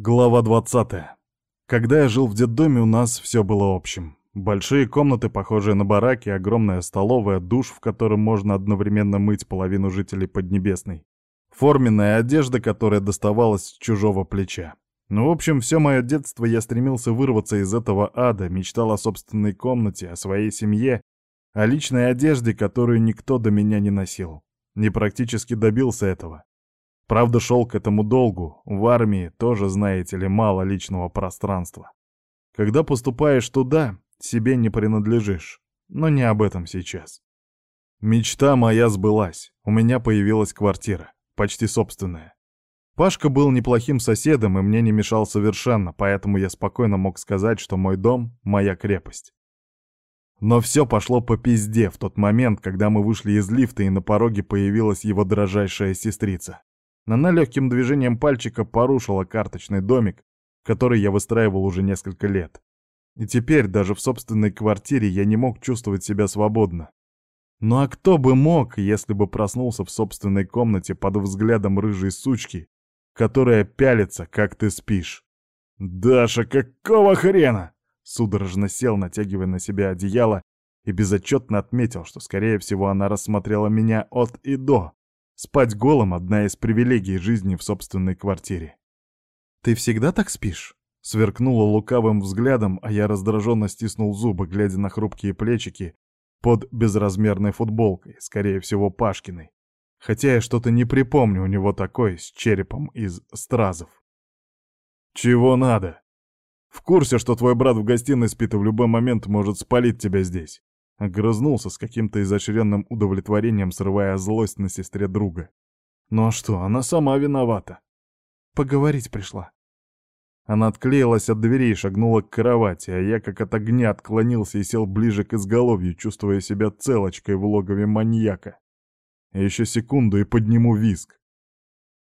Глава 20. Когда я жил в детдоме, у нас все было общим. Большие комнаты, похожие на бараки, огромная столовая, душ, в котором можно одновременно мыть половину жителей Поднебесной. Форменная одежда, которая доставалась с чужого плеча. Ну, в общем, все мое детство я стремился вырваться из этого ада, мечтал о собственной комнате, о своей семье, о личной одежде, которую никто до меня не носил. Не практически добился этого. Правда, шел к этому долгу. В армии тоже, знаете ли, мало личного пространства. Когда поступаешь туда, себе не принадлежишь. Но не об этом сейчас. Мечта моя сбылась. У меня появилась квартира. Почти собственная. Пашка был неплохим соседом и мне не мешал совершенно, поэтому я спокойно мог сказать, что мой дом — моя крепость. Но все пошло по пизде в тот момент, когда мы вышли из лифта и на пороге появилась его дрожайшая сестрица. Она легким движением пальчика порушила карточный домик, который я выстраивал уже несколько лет. И теперь даже в собственной квартире я не мог чувствовать себя свободно. Ну а кто бы мог, если бы проснулся в собственной комнате под взглядом рыжей сучки, которая пялится, как ты спишь? «Даша, какого хрена?» Судорожно сел, натягивая на себя одеяло, и безотчетно отметил, что, скорее всего, она рассмотрела меня от и до. Спать голым — одна из привилегий жизни в собственной квартире. «Ты всегда так спишь?» Сверкнула лукавым взглядом, а я раздраженно стиснул зубы, глядя на хрупкие плечики под безразмерной футболкой, скорее всего, Пашкиной. Хотя я что-то не припомню у него такой, с черепом из стразов. «Чего надо?» «В курсе, что твой брат в гостиной спит и в любой момент может спалить тебя здесь. Огрызнулся с каким-то изощренным удовлетворением, срывая злость на сестре друга. Ну а что, она сама виновата. Поговорить пришла. Она отклеилась от двери и шагнула к кровати, а я как от огня отклонился и сел ближе к изголовью, чувствуя себя целочкой в логове маньяка. Еще секунду и подниму виск.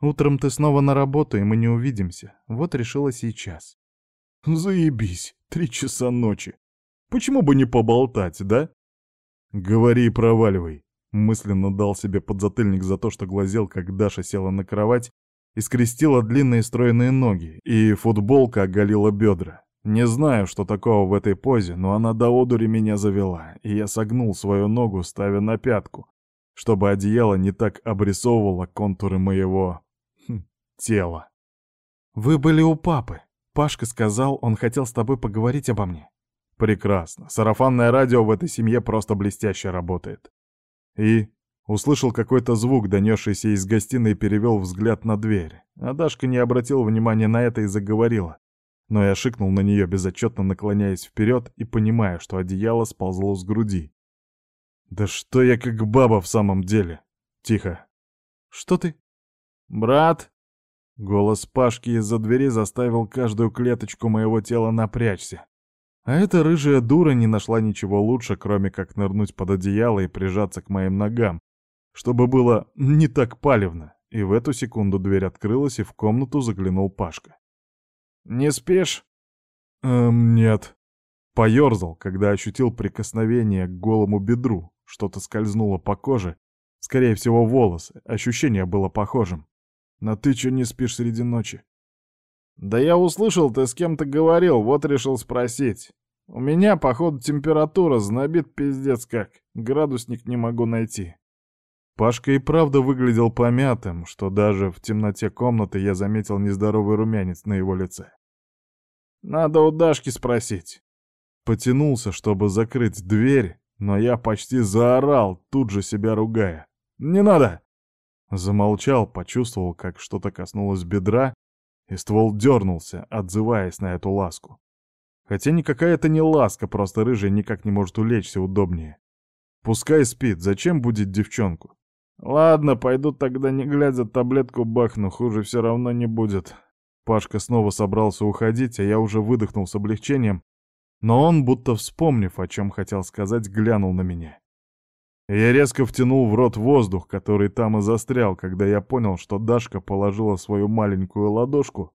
Утром ты снова на работу, и мы не увидимся. Вот решила сейчас. Заебись, три часа ночи. Почему бы не поболтать, да? «Говори и проваливай», — мысленно дал себе подзатыльник за то, что глазел, как Даша села на кровать и скрестила длинные стройные ноги, и футболка оголила бедра. Не знаю, что такого в этой позе, но она до одури меня завела, и я согнул свою ногу, ставя на пятку, чтобы одеяло не так обрисовывало контуры моего... Хм, тела. «Вы были у папы. Пашка сказал, он хотел с тобой поговорить обо мне». Прекрасно. Сарафанное радио в этой семье просто блестяще работает. И услышал какой-то звук, донесшийся из гостиной, и перевел взгляд на дверь. А Дашка не обратила внимания на это и заговорила. Но я шикнул на нее, безотчетно наклоняясь вперед и понимая, что одеяло сползло с груди. «Да что я как баба в самом деле?» «Тихо». «Что ты?» «Брат!» Голос Пашки из-за двери заставил каждую клеточку моего тела напрячься. А эта рыжая дура не нашла ничего лучше, кроме как нырнуть под одеяло и прижаться к моим ногам, чтобы было не так палевно. И в эту секунду дверь открылась, и в комнату заглянул Пашка. «Не спишь?» «Эм, нет». Поёрзал, когда ощутил прикосновение к голому бедру. Что-то скользнуло по коже. Скорее всего, волосы. Ощущение было похожим. «Но ты чё не спишь среди ночи?» «Да я услышал, ты с кем-то говорил, вот решил спросить. У меня, походу, температура знобит пиздец как. Градусник не могу найти». Пашка и правда выглядел помятым, что даже в темноте комнаты я заметил нездоровый румянец на его лице. «Надо у Дашки спросить». Потянулся, чтобы закрыть дверь, но я почти заорал, тут же себя ругая. «Не надо!» Замолчал, почувствовал, как что-то коснулось бедра, и ствол дернулся, отзываясь на эту ласку. Хотя никакая это не ласка, просто рыжая никак не может улечься удобнее. Пускай спит, зачем будет девчонку? Ладно, пойду тогда не глядя таблетку бахну, хуже все равно не будет. Пашка снова собрался уходить, а я уже выдохнул с облегчением, но он, будто вспомнив, о чем хотел сказать, глянул на меня. Я резко втянул в рот воздух, который там и застрял, когда я понял, что Дашка положила свою маленькую ладошку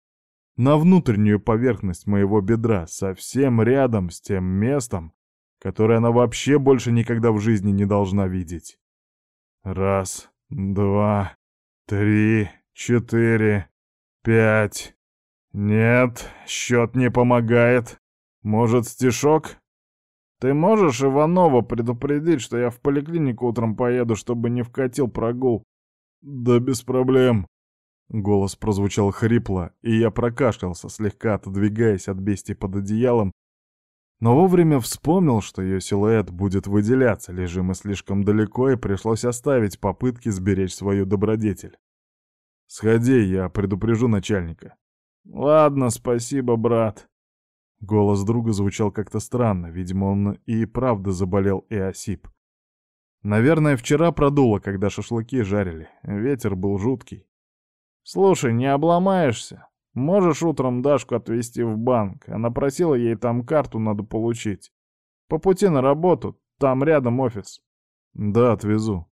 на внутреннюю поверхность моего бедра, совсем рядом с тем местом, которое она вообще больше никогда в жизни не должна видеть. Раз, два, три, четыре, пять. Нет, счет не помогает. Может, стишок? Ты можешь Иванова предупредить, что я в поликлинику утром поеду, чтобы не вкатил прогул? Да без проблем. Голос прозвучал хрипло, и я прокашлялся, слегка отодвигаясь от бестии под одеялом, но вовремя вспомнил, что ее силуэт будет выделяться, лежим мы слишком далеко, и пришлось оставить попытки сберечь свою добродетель. «Сходи, я предупрежу начальника». «Ладно, спасибо, брат». Голос друга звучал как-то странно, видимо, он и правда заболел и осип. Наверное, вчера продуло, когда шашлыки жарили. Ветер был жуткий. «Слушай, не обломаешься? Можешь утром Дашку отвезти в банк? Она просила ей там карту надо получить. По пути на работу, там рядом офис». «Да, отвезу».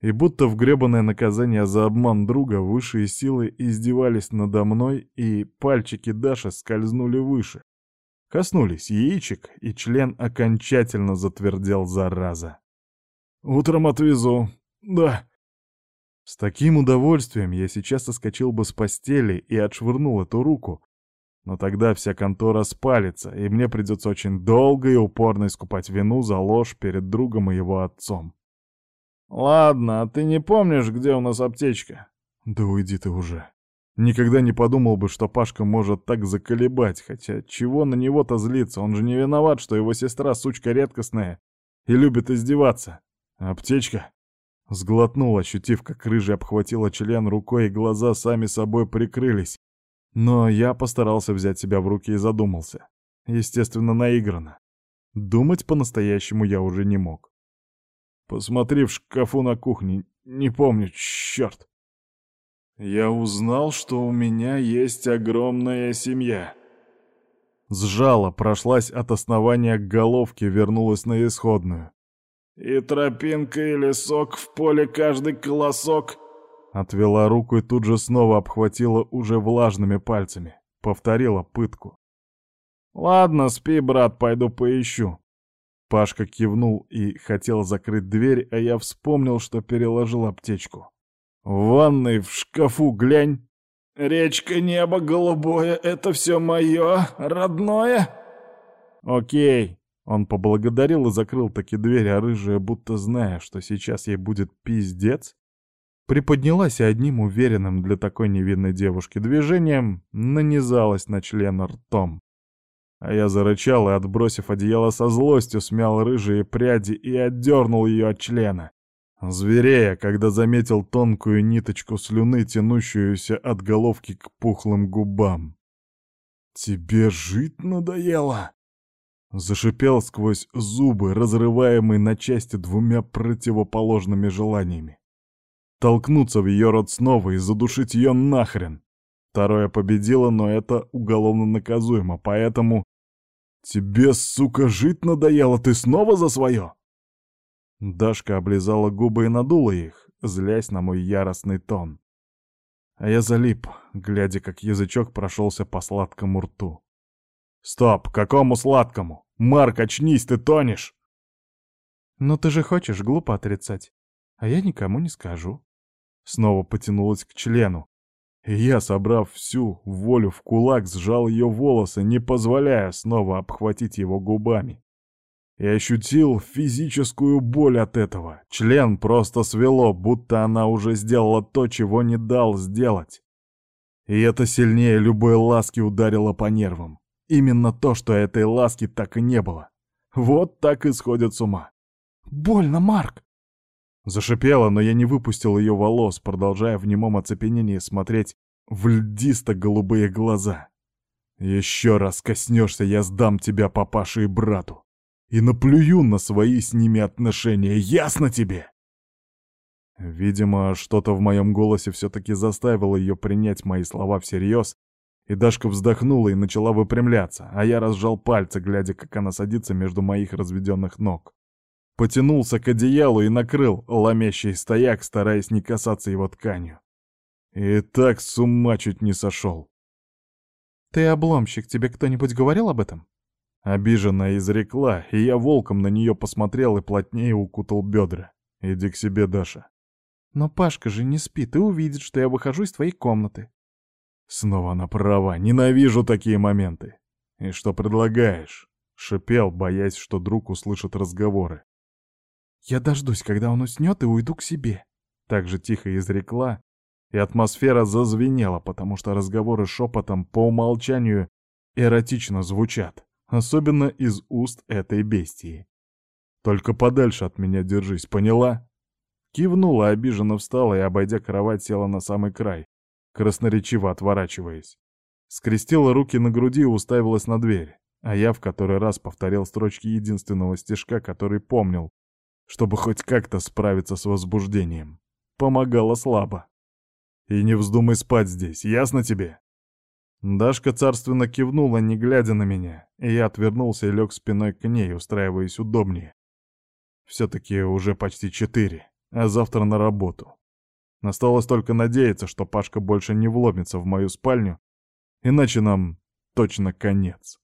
И будто в гребаное наказание за обман друга высшие силы издевались надо мной, и пальчики Даши скользнули выше. Коснулись яичек, и член окончательно затвердел зараза. «Утром отвезу. Да». С таким удовольствием я сейчас соскочил бы с постели и отшвырнул эту руку, но тогда вся контора спалится, и мне придется очень долго и упорно искупать вину за ложь перед другом и его отцом. «Ладно, а ты не помнишь, где у нас аптечка?» «Да уйди ты уже». Никогда не подумал бы, что Пашка может так заколебать, хотя чего на него-то злиться, он же не виноват, что его сестра сучка редкостная и любит издеваться. Аптечка? Сглотнул, ощутив, как рыжий обхватила член рукой, и глаза сами собой прикрылись. Но я постарался взять себя в руки и задумался. Естественно, наигранно. Думать по-настоящему я уже не мог. Посмотри в шкафу на кухне, не помню, черт. Я узнал, что у меня есть огромная семья. Сжала, прошлась от основания к головке, вернулась на исходную. «И тропинка, и лесок, в поле каждый колосок!» Отвела руку и тут же снова обхватила уже влажными пальцами. Повторила пытку. «Ладно, спи, брат, пойду поищу». Пашка кивнул и хотел закрыть дверь, а я вспомнил, что переложил аптечку. В ванной, в шкафу глянь. Речка, небо голубое — это все мое, родное? Окей. Он поблагодарил и закрыл таки дверь, а рыжая, будто зная, что сейчас ей будет пиздец, приподнялась и одним уверенным для такой невинной девушки движением нанизалась на член ртом. А я зарычал и, отбросив одеяло со злостью, смял рыжие пряди и отдернул ее от члена. Зверея, когда заметил тонкую ниточку слюны, тянущуюся от головки к пухлым губам. «Тебе жить надоело?» Зашипел сквозь зубы, разрываемый на части двумя противоположными желаниями. Толкнуться в ее рот снова и задушить ее нахрен. Второе победило, но это уголовно наказуемо, поэтому... «Тебе, сука, жить надоело, ты снова за свое?» Дашка облизала губы и надула их, злясь на мой яростный тон. А я залип, глядя, как язычок прошелся по сладкому рту. «Стоп! Какому сладкому? Марк, очнись, ты тонешь!» «Но ты же хочешь глупо отрицать, а я никому не скажу». Снова потянулась к члену. И я, собрав всю волю в кулак, сжал ее волосы, не позволяя снова обхватить его губами и ощутил физическую боль от этого. Член просто свело, будто она уже сделала то, чего не дал сделать. И это сильнее любой ласки ударило по нервам. Именно то, что этой ласки так и не было. Вот так и сходят с ума. «Больно, Марк!» Зашипела, но я не выпустил ее волос, продолжая в немом оцепенении смотреть в льдисто-голубые глаза. «Еще раз коснешься, я сдам тебя папаше и брату и наплюю на свои с ними отношения, ясно тебе?» Видимо, что-то в моем голосе все-таки заставило ее принять мои слова всерьез, и Дашка вздохнула и начала выпрямляться, а я разжал пальцы, глядя, как она садится между моих разведенных ног. Потянулся к одеялу и накрыл ломящий стояк, стараясь не касаться его тканью. И так с ума чуть не сошел. «Ты обломщик, тебе кто-нибудь говорил об этом?» Обиженно изрекла, и я волком на нее посмотрел и плотнее укутал бедра. «Иди к себе, Даша». «Но Пашка же не спит и увидит, что я выхожу из твоей комнаты». Снова она права, ненавижу такие моменты. И что предлагаешь? Шипел, боясь, что друг услышит разговоры. «Я дождусь, когда он уснет, и уйду к себе», — так же тихо изрекла, и атмосфера зазвенела, потому что разговоры шепотом по умолчанию эротично звучат, особенно из уст этой бестии. «Только подальше от меня держись, поняла?» Кивнула, обиженно встала и, обойдя кровать, села на самый край, красноречиво отворачиваясь. Скрестила руки на груди и уставилась на дверь, а я в который раз повторил строчки единственного стишка, который помнил, чтобы хоть как-то справиться с возбуждением. Помогало слабо. «И не вздумай спать здесь, ясно тебе?» Дашка царственно кивнула, не глядя на меня, и я отвернулся и лег спиной к ней, устраиваясь удобнее. Все-таки уже почти четыре, а завтра на работу. Осталось только надеяться, что Пашка больше не вломится в мою спальню, иначе нам точно конец.